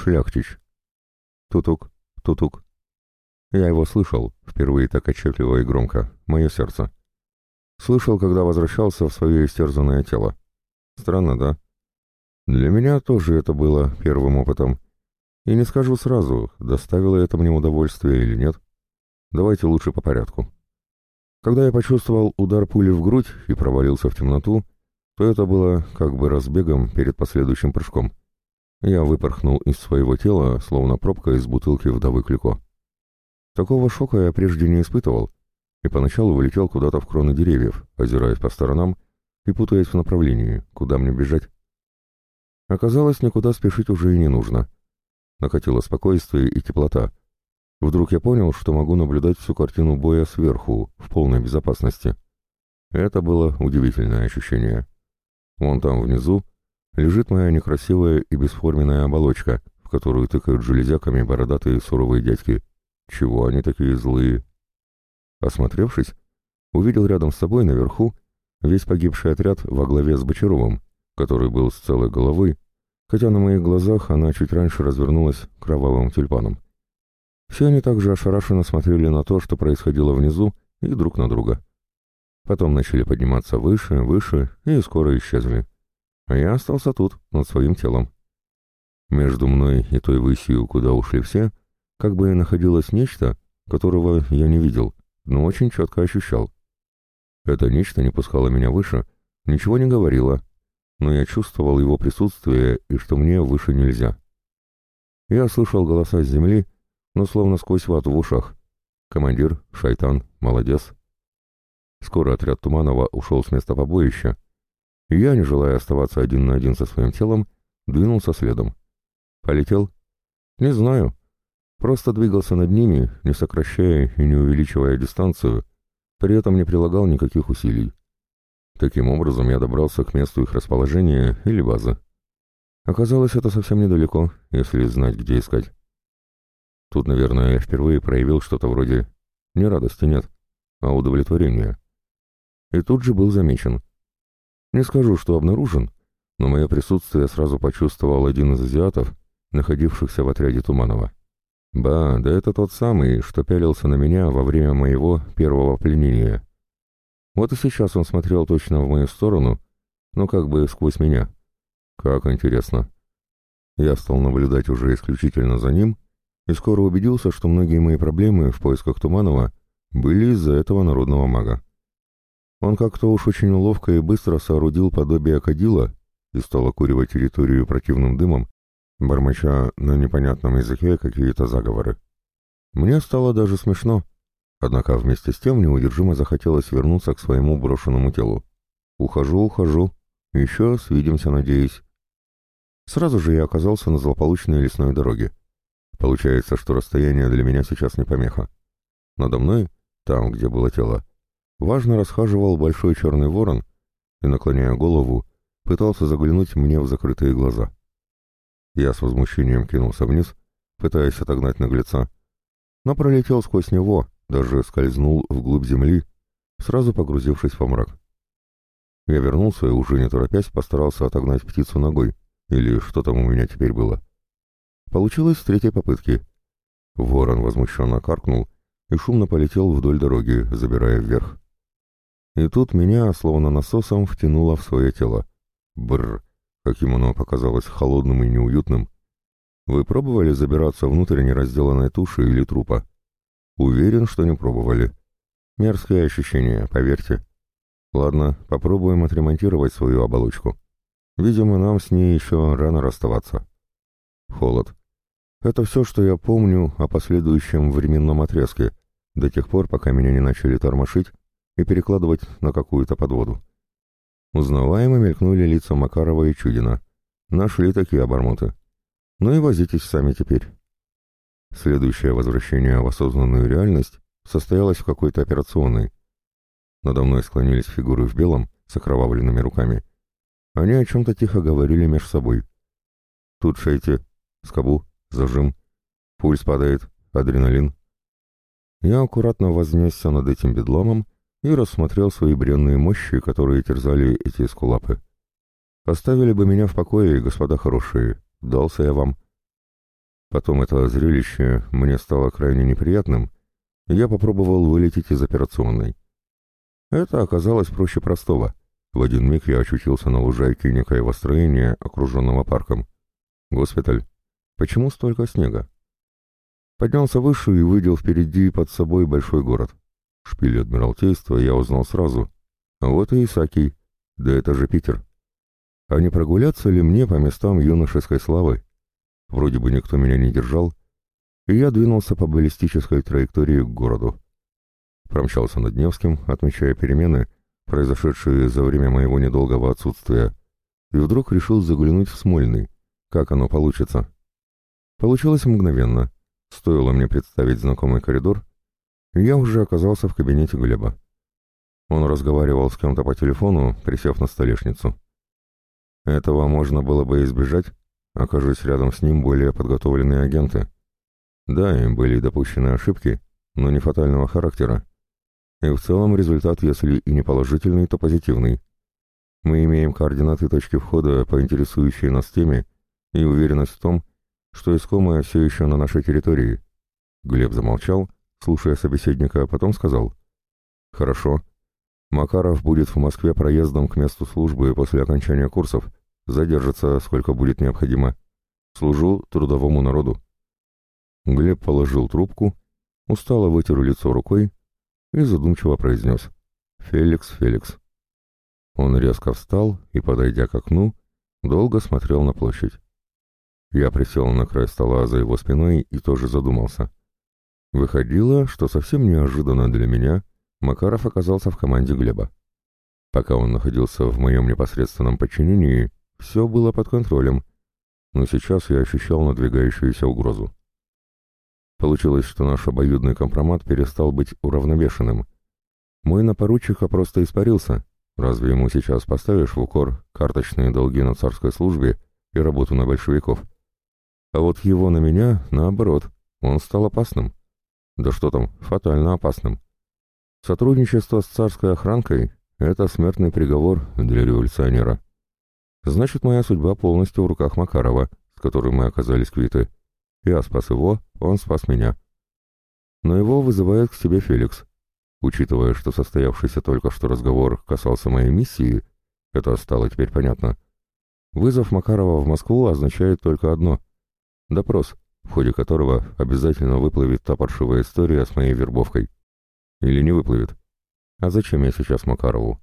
Шляхтич. Тутук, тутук. Я его слышал, впервые так отчетливо и громко, мое сердце. Слышал, когда возвращался в свое истерзанное тело. Странно, да? Для меня тоже это было первым опытом. И не скажу сразу, доставило это мне удовольствие или нет. Давайте лучше по порядку. Когда я почувствовал удар пули в грудь и провалился в темноту, то это было как бы разбегом перед последующим прыжком. Я выпорхнул из своего тела, словно пробка из бутылки вдовы Клико. Такого шока я прежде не испытывал, и поначалу вылетел куда-то в кроны деревьев, озираясь по сторонам и путаясь в направлении, куда мне бежать. Оказалось, никуда спешить уже и не нужно. Накатило спокойствие и теплота. Вдруг я понял, что могу наблюдать всю картину боя сверху, в полной безопасности. Это было удивительное ощущение. Вон там внизу лежит моя некрасивая и бесформенная оболочка, в которую тыкают железяками бородатые суровые дядьки. Чего они такие злые? Осмотревшись, увидел рядом с собой наверху весь погибший отряд во главе с Бочаровым, который был с целой головой, хотя на моих глазах она чуть раньше развернулась кровавым тюльпаном. Все они также ошарашенно смотрели на то, что происходило внизу, и друг на друга. Потом начали подниматься выше, выше, и скоро исчезли. А я остался тут, над своим телом. Между мной и той высью, куда ушли все, как бы находилось нечто, которого я не видел, но очень четко ощущал. Это нечто не пускало меня выше, ничего не говорило, но я чувствовал его присутствие и что мне выше нельзя. Я слышал голоса с земли, но словно сквозь вату в ушах. Командир, шайтан, молодец. Скоро отряд Туманова ушел с места побоища, и я, не желая оставаться один на один со своим телом, двинулся следом. Полетел? Не знаю. Просто двигался над ними, не сокращая и не увеличивая дистанцию, при этом не прилагал никаких усилий. Таким образом я добрался к месту их расположения или базы. Оказалось, это совсем недалеко, если знать, где искать. Тут, наверное, я впервые проявил что-то вроде не радости нет, а удовлетворения. И тут же был замечен. Не скажу, что обнаружен, но мое присутствие сразу почувствовал один из азиатов, находившихся в отряде Туманова. Ба, да это тот самый, что пялился на меня во время моего первого пленения. Вот и сейчас он смотрел точно в мою сторону, но как бы сквозь меня. Как интересно. Я стал наблюдать уже исключительно за ним и скоро убедился, что многие мои проблемы в поисках Туманова были из-за этого народного мага. Он как-то уж очень ловко и быстро соорудил подобие кадила и стал окуривать территорию противным дымом, бормоча на непонятном языке какие-то заговоры. Мне стало даже смешно, однако вместе с тем неудержимо захотелось вернуться к своему брошенному телу. Ухожу, ухожу, еще свидимся, надеюсь. Сразу же я оказался на злополучной лесной дороге. Получается, что расстояние для меня сейчас не помеха. Надо мной, там, где было тело, важно расхаживал большой черный ворон и, наклоняя голову, пытался заглянуть мне в закрытые глаза. Я с возмущением кинулся вниз, пытаясь отогнать наглеца, но пролетел сквозь него, даже скользнул вглубь земли, сразу погрузившись во мрак. Я вернулся и уже не торопясь постарался отогнать птицу ногой, или что там у меня теперь было. Получилось с третьей попытки. Ворон возмущенно каркнул и шумно полетел вдоль дороги, забирая вверх. И тут меня, словно насосом, втянуло в свое тело. Бррр, каким оно показалось холодным и неуютным. Вы пробовали забираться внутрь неразделанной туши или трупа? Уверен, что не пробовали. Мерзкое ощущение, поверьте. Ладно, попробуем отремонтировать свою оболочку. Видимо, нам с ней еще рано расставаться. Холод. Это все, что я помню о последующем временном отрезке, до тех пор, пока меня не начали тормошить и перекладывать на какую-то подводу. Узнаваемо мелькнули лица Макарова и Чудина. Нашли такие обормоты. Ну и возитесь сами теперь. Следующее возвращение в осознанную реальность состоялось в какой-то операционной. Надо мной склонились фигуры в белом с окровавленными руками. Они о чем-то тихо говорили между собой. Тут шейте, скобу, зажим, пульс падает, адреналин. Я аккуратно вознесся над этим бедломом и рассмотрел свои бренные мощи, которые терзали эти эскулапы. Оставили бы меня в покое, господа хорошие, дался я вам. Потом это зрелище мне стало крайне неприятным, и я попробовал вылететь из операционной. Это оказалось проще простого. В один миг я очутился на лужайке некоего строения, окруженного парком. Госпиталь. Почему столько снега? Поднялся выше и увидел впереди под собой большой город. Шпиль Адмиралтейства я узнал сразу. Вот и Исакий. Да это же Питер. А не прогуляться ли мне по местам юношеской славы? Вроде бы никто меня не держал, и я двинулся по баллистической траектории к городу. Промчался над Невским, отмечая перемены, произошедшие за время моего недолгого отсутствия, и вдруг решил заглянуть в Смольный. Как оно получится? Получилось мгновенно. Стоило мне представить знакомый коридор, я уже оказался в кабинете Глеба. Он разговаривал с кем-то по телефону, присев на столешницу. Этого можно было бы избежать, окажись рядом с ним более подготовленные агенты. Да, им были допущены ошибки, но не фатального характера. И в целом результат, если и не положительный, то позитивный. Мы имеем координаты точки входа по интересующей нас теме и уверенность в том, что искомое все еще на нашей территории. Глеб замолчал, слушая собеседника, а потом сказал. «Хорошо. Макаров будет в Москве проездом к месту службы после окончания курсов. Задержится, сколько будет необходимо. Служу трудовому народу». Глеб положил трубку, устало вытер лицо рукой и задумчиво произнес «Феликс, Феликс». Он резко встал и, подойдя к окну, долго смотрел на площадь. Я присел на край стола за его спиной и тоже задумался. Выходило, что совсем неожиданно для меня Макаров оказался в команде Глеба. Пока он находился в моем непосредственном подчинении, все было под контролем, но сейчас я ощущал надвигающуюся угрозу. Получилось, что наш обоюдный компромат перестал быть уравновешенным. Мой напоручика просто испарился. Разве ему сейчас поставишь в укор карточные долги на царской службе и работу на большевиков? А вот его на меня, наоборот, он стал опасным. Да что там, фатально опасным. Сотрудничество с царской охранкой — это смертный приговор для революционера. Значит, моя судьба полностью в руках Макарова, с которым мы оказались квиты. Я спас его, он спас меня. Но его вызывает к себе Феликс. Учитывая, что состоявшийся только что разговор касался моей миссии, это стало теперь понятно. Вызов Макарова в Москву означает только одно — допрос, в ходе которого обязательно выплывет та паршивая история с моей вербовкой. Или не выплывет. А зачем я сейчас Макарову?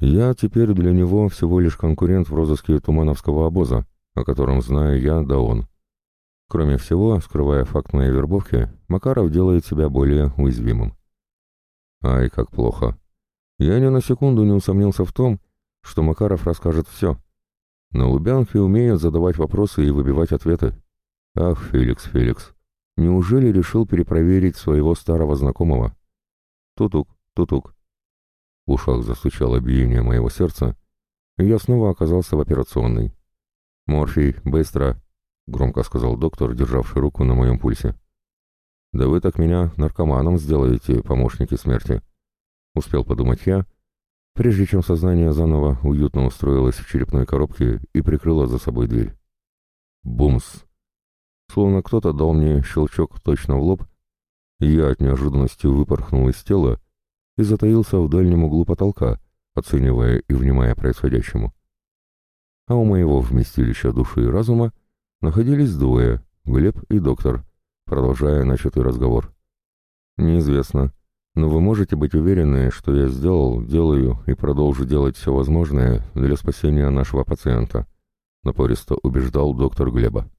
Я теперь для него всего лишь конкурент в розыске Тумановского обоза, о котором знаю я да он. Кроме всего, скрывая факт моей вербовки, Макаров делает себя более уязвимым. Ай, как плохо. Я ни на секунду не усомнился в том, что Макаров расскажет все. На Лубянке умеют задавать вопросы и выбивать ответы. Ах, Феликс, Феликс, неужели решил перепроверить своего старого знакомого? Тутук, тутук. В ушах застучало биение моего сердца, и я снова оказался в операционной. «Морфий, быстро!» — громко сказал доктор, державший руку на моем пульсе. «Да вы так меня наркоманом сделаете, помощники смерти!» Успел подумать я, прежде чем сознание заново уютно устроилось в черепной коробке и прикрыло за собой дверь. Бумс! Словно кто-то дал мне щелчок точно в лоб, я от неожиданности выпорхнул из тела и затаился в дальнем углу потолка, оценивая и внимая происходящему. А у моего вместилища души и разума находились двое, Глеб и доктор, продолжая начатый разговор. «Неизвестно, но вы можете быть уверены, что я сделал, делаю и продолжу делать все возможное для спасения нашего пациента», напористо убеждал доктор Глеба.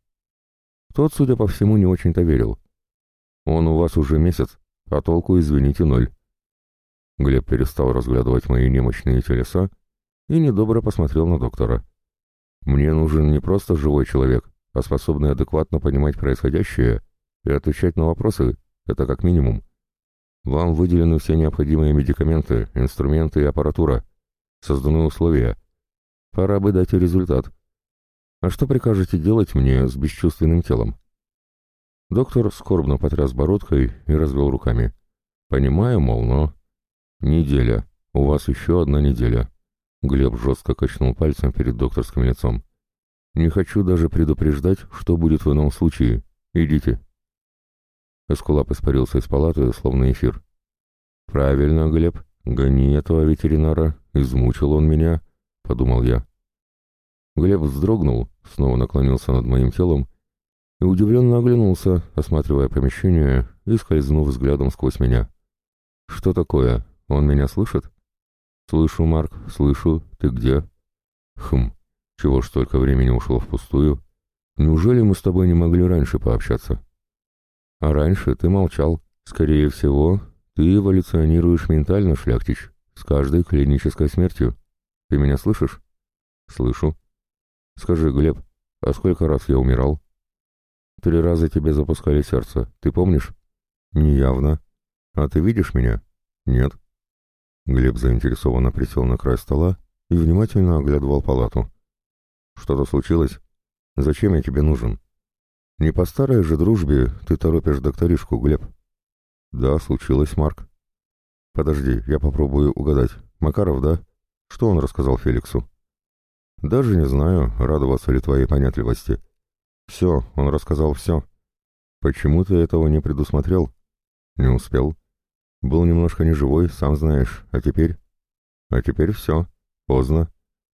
Тот, судя по всему, не очень-то верил. Он у вас уже месяц, а толку, извините, ноль. Глеб перестал разглядывать мои немощные телеса и недобро посмотрел на доктора. Мне нужен не просто живой человек, а способный адекватно понимать происходящее и отвечать на вопросы, это как минимум. Вам выделены все необходимые медикаменты, инструменты и аппаратура. Созданы условия. Пора бы дать результат. А что прикажете делать мне с бесчувственным телом? Доктор скорбно потряс бородкой и развел руками. «Понимаю, мол, но...» «Неделя. У вас еще одна неделя». Глеб жестко качнул пальцем перед докторским лицом. «Не хочу даже предупреждать, что будет в ином случае. Идите». Эскулап испарился из палаты, словно эфир. «Правильно, Глеб, гони этого ветеринара, измучил он меня», — подумал я. Глеб вздрогнул, снова наклонился над моим телом и удивленно оглянулся, осматривая помещение и скользнув взглядом сквозь меня. «Что такое? Он меня слышит?» «Слышу, Марк, слышу. Ты где?» «Хм, чего ж столько времени ушло впустую? Неужели мы с тобой не могли раньше пообщаться?» «А раньше ты молчал. Скорее всего, ты эволюционируешь ментально, шляхтич, с каждой клинической смертью. Ты меня слышишь?» «Слышу. Скажи, Глеб, а сколько раз я умирал?» «Три раза тебе запускали сердце. Ты помнишь?» «Неявно. А ты видишь меня?» «Нет». Глеб заинтересованно присел на край стола и внимательно оглядывал палату. «Что-то случилось? Зачем я тебе нужен?» «Не по старой же дружбе ты торопишь докторишку, Глеб?» «Да, случилось, Марк». «Подожди, я попробую угадать. Макаров, да? Что он рассказал Феликсу?» «Даже не знаю, радоваться ли твоей понятливости». «Все, он рассказал все». «Почему ты этого не предусмотрел?» «Не успел». Был немножко неживой, сам знаешь, а теперь... А теперь все. Поздно.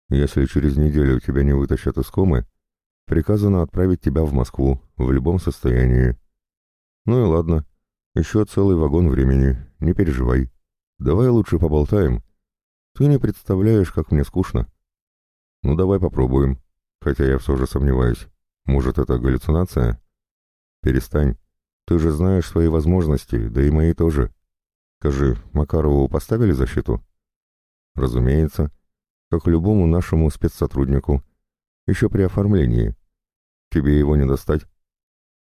Если через неделю тебя не вытащат из комы, приказано отправить тебя в Москву в любом состоянии. Ну и ладно. Еще целый вагон времени. Не переживай. Давай лучше поболтаем. Ты не представляешь, как мне скучно. Ну давай попробуем. Хотя я все же сомневаюсь. Может, это галлюцинация? Перестань. Ты же знаешь свои возможности, да и мои тоже. Скажи, Макарову поставили защиту? Разумеется, как любому нашему спецсотруднику. Еще при оформлении. Тебе его не достать.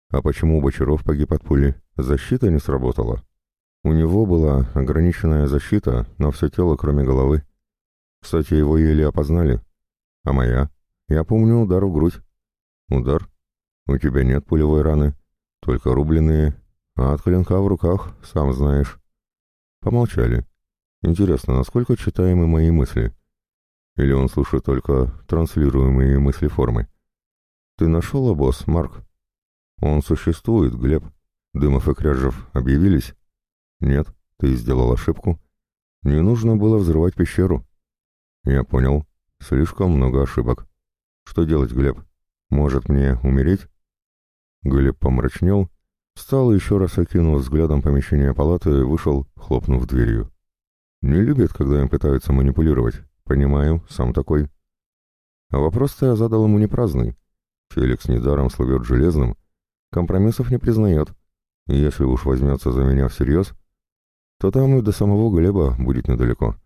А почему Бочаров погиб от пули? Защита не сработала. У него была ограниченная защита на все тело, кроме головы. Кстати, его еле опознали. А моя? Я помню удар в грудь. Удар? У тебя нет пулевой раны, только рубленые, а от клинка в руках, сам знаешь. Помолчали. Интересно, насколько читаемы мои мысли? Или он слушает только транслируемые мысли формы? Ты нашел обоз, Марк? Он существует, Глеб. Дымов и Кряжев объявились? Нет, ты сделал ошибку. Не нужно было взрывать пещеру. Я понял. Слишком много ошибок. Что делать, Глеб? Может мне умереть? Глеб помрачнел Встал и еще раз окинул взглядом помещение палаты и вышел, хлопнув дверью. Не любит, когда им пытаются манипулировать. Понимаю, сам такой. А вопрос-то я задал ему не праздный. Феликс недаром словет железным, компромиссов не признает. Если уж возьмется за меня всерьез, то там и до самого Глеба будет недалеко.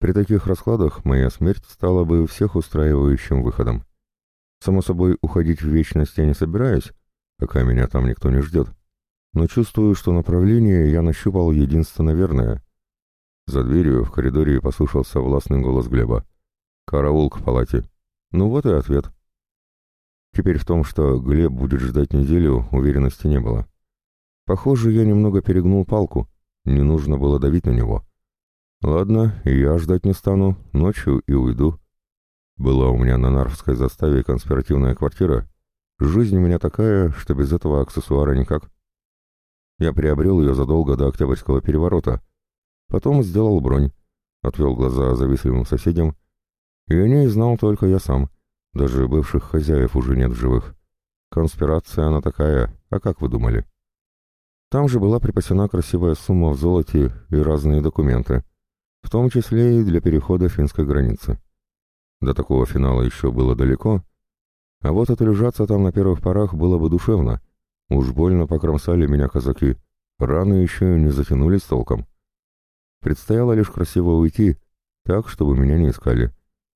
При таких раскладах моя смерть стала бы всех устраивающим выходом. Само собой, уходить в вечность я не собираюсь, пока меня там никто не ждет. Но чувствую, что направление я нащупал единственно верное. За дверью в коридоре послышался властный голос Глеба. «Караул к палате». Ну вот и ответ. Теперь в том, что Глеб будет ждать неделю, уверенности не было. Похоже, я немного перегнул палку, не нужно было давить на него. Ладно, я ждать не стану, ночью и уйду. Была у меня на Нарвской заставе конспиративная квартира, Жизнь у меня такая, что без этого аксессуара никак. Я приобрел ее задолго до Октябрьского переворота. Потом сделал бронь, отвел глаза завистливым соседям, и о ней знал только я сам. Даже бывших хозяев уже нет в живых. Конспирация она такая, а как вы думали? Там же была припасена красивая сумма в золоте и разные документы, в том числе и для перехода финской границы. До такого финала еще было далеко, а вот отлежаться там на первых порах было бы душевно. Уж больно покромсали меня казаки. Раны еще не затянулись толком. Предстояло лишь красиво уйти, так, чтобы меня не искали.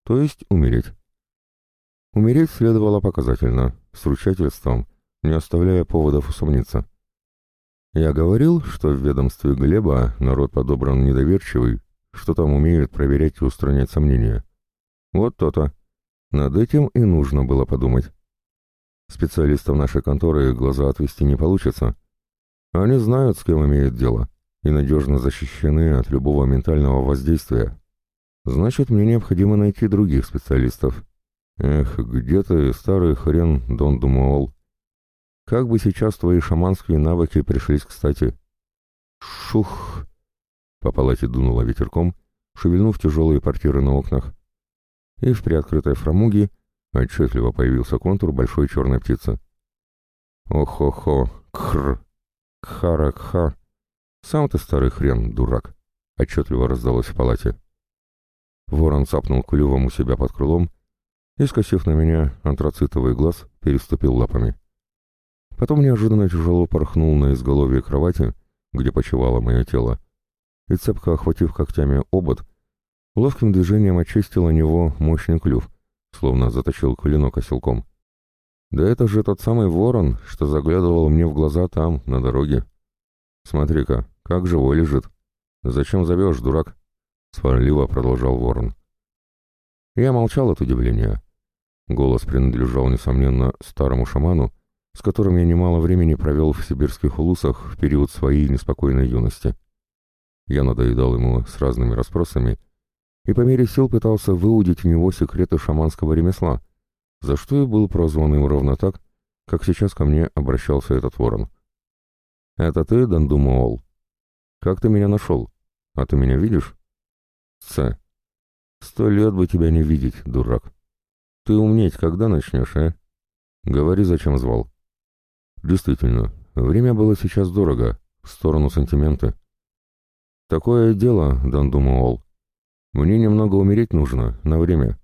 То есть умереть. Умереть следовало показательно, с ручательством, не оставляя поводов усомниться. Я говорил, что в ведомстве Глеба народ подобран недоверчивый, что там умеют проверять и устранять сомнения. Вот то-то. Над этим и нужно было подумать. Специалистам нашей конторы глаза отвести не получится. Они знают, с кем имеют дело, и надежно защищены от любого ментального воздействия. Значит, мне необходимо найти других специалистов. Эх, где ты, старый хрен, Дон Думуол? Как бы сейчас твои шаманские навыки пришлись кстати. Шух! По палате дунуло ветерком, шевельнув тяжелые портиры на окнах. И в приоткрытой фрамуге отчетливо появился контур большой черной птицы. Ох-хо-хо, кхр, кхара-кха. Сам ты старый хрен, дурак, отчетливо раздалось в палате. Ворон цапнул клювом у себя под крылом и, скосив на меня антрацитовый глаз, переступил лапами. Потом неожиданно тяжело порхнул на изголовье кровати, где почивало мое тело, и, цепко охватив когтями обод, ловким движением очистил о него мощный клюв, словно заточил клинок оселком. Да это же тот самый ворон, что заглядывал мне в глаза там, на дороге. Смотри-ка, как живой лежит. Зачем зовешь, дурак? Сварливо продолжал ворон. Я молчал от удивления. Голос принадлежал, несомненно, старому шаману, с которым я немало времени провел в сибирских улусах в период своей неспокойной юности. Я надоедал ему с разными расспросами и по мере сил пытался выудить у него секреты шаманского ремесла, за что и был прозван им ровно так, как сейчас ко мне обращался этот ворон. «Это ты, Дандумаол? Как ты меня нашел? А ты меня видишь?» «Ц. Сто лет бы тебя не видеть, дурак. Ты умнеть когда начнешь, а? Говори, зачем звал». Действительно, время было сейчас дорого, в сторону сантимента. Такое дело, Дандумаол. Мне немного умереть нужно, на время,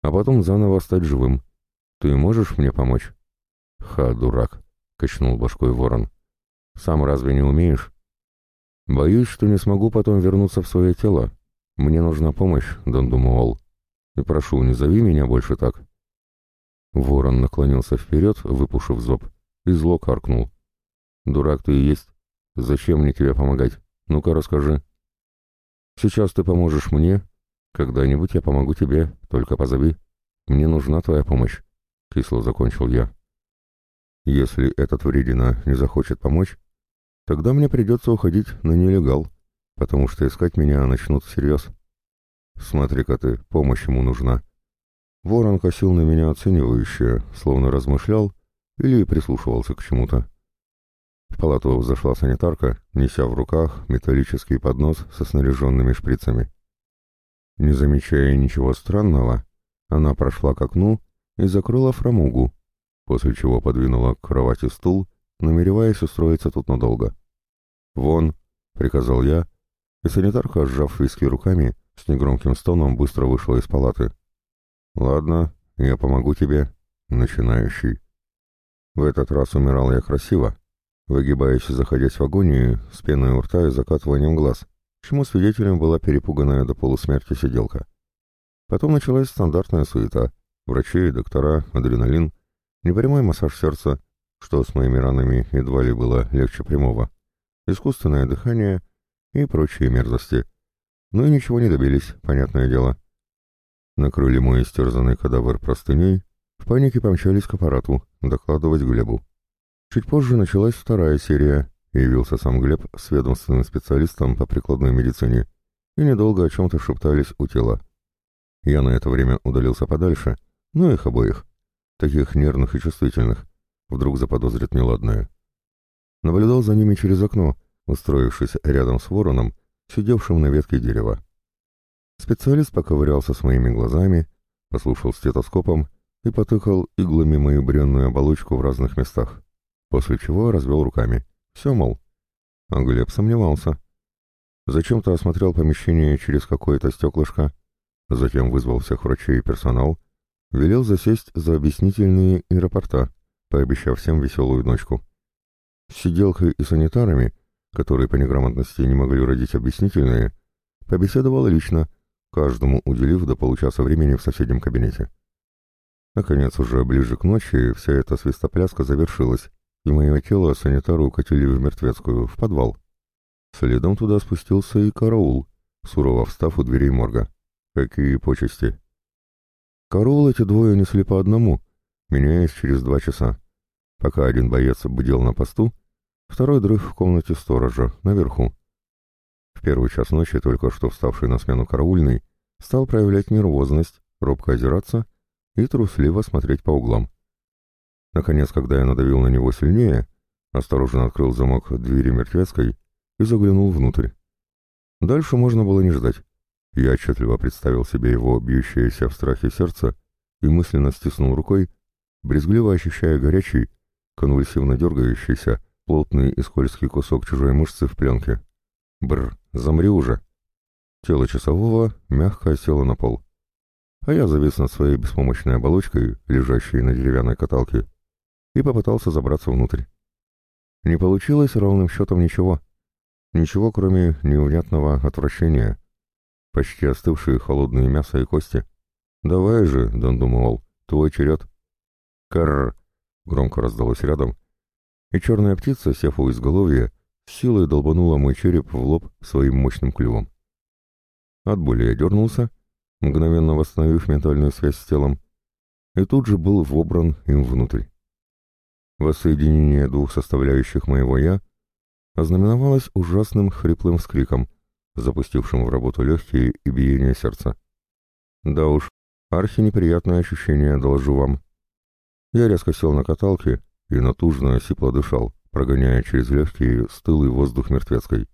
а потом заново стать живым. Ты можешь мне помочь? Ха, дурак, качнул башкой ворон. Сам разве не умеешь? Боюсь, что не смогу потом вернуться в свое тело. Мне нужна помощь, Дандумаол. И прошу, не зови меня больше так. Ворон наклонился вперед, выпушив зоб и зло каркнул. «Дурак ты и есть. Зачем мне тебе помогать? Ну-ка расскажи». «Сейчас ты поможешь мне. Когда-нибудь я помогу тебе, только позови. Мне нужна твоя помощь», — кисло закончил я. «Если этот вредина не захочет помочь, тогда мне придется уходить на нелегал, потому что искать меня начнут всерьез. Смотри-ка ты, помощь ему нужна». Ворон косил на меня оценивающе, словно размышлял, или прислушивался к чему-то. В палату зашла санитарка, неся в руках металлический поднос со снаряженными шприцами. Не замечая ничего странного, она прошла к окну и закрыла фрамугу, после чего подвинула к кровати стул, намереваясь устроиться тут надолго. «Вон!» — приказал я, и санитарка, сжав виски руками, с негромким стоном быстро вышла из палаты. «Ладно, я помогу тебе, начинающий». В этот раз умирал я красиво, выгибаясь и заходясь в агонии, с пеной у рта и закатыванием глаз, чему свидетелем была перепуганная до полусмерти сиделка. Потом началась стандартная суета. Врачи, доктора, адреналин, непрямой массаж сердца, что с моими ранами едва ли было легче прямого, искусственное дыхание и прочие мерзости. Ну и ничего не добились, понятное дело. Накрыли мой истерзанный кадавр простыней, в панике помчались к аппарату, докладывать Глебу. Чуть позже началась вторая серия, явился сам Глеб с ведомственным специалистом по прикладной медицине, и недолго о чем-то шептались у тела. Я на это время удалился подальше, ну их обоих, таких нервных и чувствительных, вдруг заподозрит неладное. Наблюдал за ними через окно, устроившись рядом с вороном, сидевшим на ветке дерева. Специалист поковырялся с моими глазами, послушал стетоскопом и потыкал иглами мою бренную оболочку в разных местах, после чего развел руками. Все, мол. А Глеб сомневался. Зачем-то осмотрел помещение через какое-то стеклышко, затем вызвал всех врачей и персонал, велел засесть за объяснительные и рапорта, пообещав всем веселую ночку. С сиделкой и санитарами, которые по неграмотности не могли родить объяснительные, побеседовал лично, каждому уделив до получаса времени в соседнем кабинете. Наконец, уже ближе к ночи, вся эта свистопляска завершилась, и мое тело санитары укатили в мертвецкую, в подвал. Следом туда спустился и караул, сурово встав у дверей морга. Какие почести! Караул эти двое несли по одному, меняясь через два часа. Пока один боец бдел на посту, второй дрых в комнате сторожа, наверху. В первый час ночи только что вставший на смену караульный стал проявлять нервозность, робко озираться и трусливо смотреть по углам. Наконец, когда я надавил на него сильнее, осторожно открыл замок двери мертвецкой и заглянул внутрь. Дальше можно было не ждать. Я отчетливо представил себе его бьющееся в страхе сердце и мысленно стиснул рукой, брезгливо ощущая горячий, конвульсивно дергающийся, плотный и скользкий кусок чужой мышцы в пленке. Бр, замри уже. Тело часового мягко осело на пол. А я завис над своей беспомощной оболочкой, лежащей на деревянной каталке, и попытался забраться внутрь. Не получилось ровным счетом ничего. Ничего, кроме невнятного отвращения. Почти остывшие холодные мясо и кости. «Давай же», — Дон думал, — «твой черед». «Карр!» — громко раздалось рядом, и черная птица, сев у изголовья, силой долбанула мой череп в лоб своим мощным клювом. От боли я дернулся, мгновенно восстановив ментальную связь с телом, и тут же был вобран им внутрь. Воссоединение двух составляющих моего «я» ознаменовалось ужасным хриплым вскриком, запустившим в работу легкие и биение сердца. Да уж, архи неприятное ощущение, доложу вам. Я резко сел на каталке и натужно сипло дышал, прогоняя через легкие стылый воздух мертвецкой.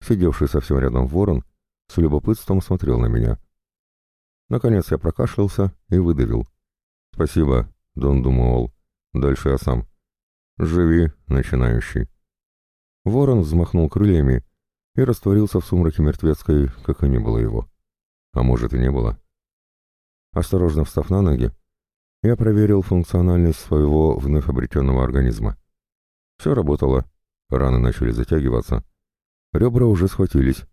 Сидевший совсем рядом ворон с любопытством смотрел на меня. Наконец я прокашлялся и выдавил. «Спасибо, Дон Думуол. Дальше я сам. Живи, начинающий». Ворон взмахнул крыльями и растворился в сумраке мертвецкой, как и не было его. А может и не было. Осторожно встав на ноги, я проверил функциональность своего вновь обретенного организма. Все работало, раны начали затягиваться, ребра уже схватились,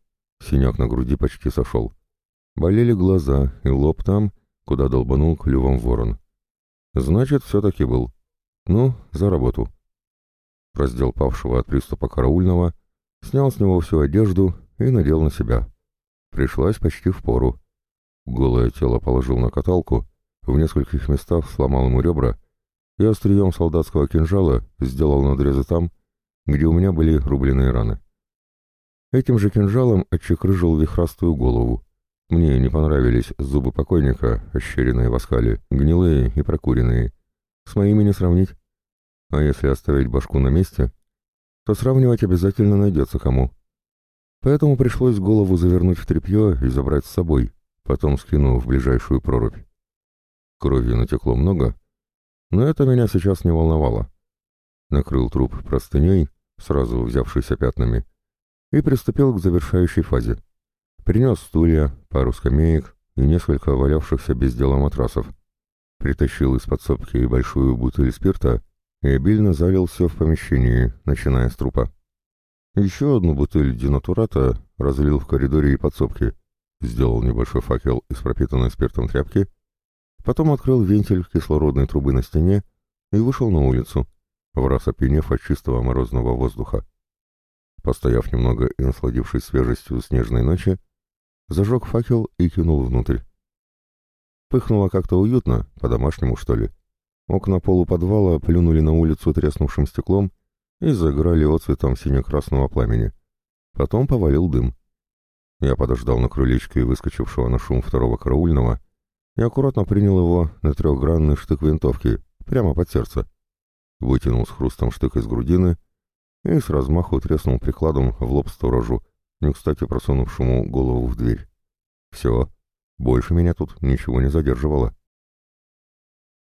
синяк на груди почти сошел. Болели глаза и лоб там, куда долбанул клювом ворон. Значит, все-таки был. Ну, за работу раздел павшего от приступа караульного, снял с него всю одежду и надел на себя. Пришлась почти в пору. Голое тело положил на каталку, в нескольких местах сломал ему ребра и острием солдатского кинжала сделал надрезы там, где у меня были рубленые раны. Этим же кинжалом отчекрыжил вихрастую голову. Мне не понравились зубы покойника, ощеренные в оскале, гнилые и прокуренные. С моими не сравнить. А если оставить башку на месте, то сравнивать обязательно найдется кому. Поэтому пришлось голову завернуть в тряпье и забрать с собой, потом скинув в ближайшую прорубь. Крови натекло много, но это меня сейчас не волновало. Накрыл труп простыней, сразу взявшийся пятнами, и приступил к завершающей фазе. Принес стулья, пару скамеек и несколько валявшихся без дела матрасов. Притащил из подсобки большую бутыль спирта и обильно залил все в помещении, начиная с трупа. Еще одну бутыль динатурата разлил в коридоре и подсобке, сделал небольшой факел из пропитанной спиртом тряпки, потом открыл вентиль кислородной трубы на стене и вышел на улицу, в раз опьянев от чистого морозного воздуха. Постояв немного и насладившись свежестью снежной ночи, зажег факел и кинул внутрь. Пыхнуло как-то уютно, по-домашнему, что ли. Окна полуподвала плюнули на улицу треснувшим стеклом и заграли отцветом сине-красного пламени. Потом повалил дым. Я подождал на крылечке выскочившего на шум второго караульного и аккуратно принял его на трехгранный штык винтовки, прямо под сердце. Вытянул с хрустом штык из грудины и с размаху треснул прикладом в лоб сторожу, не кстати просунувшему голову в дверь. Все, больше меня тут ничего не задерживало.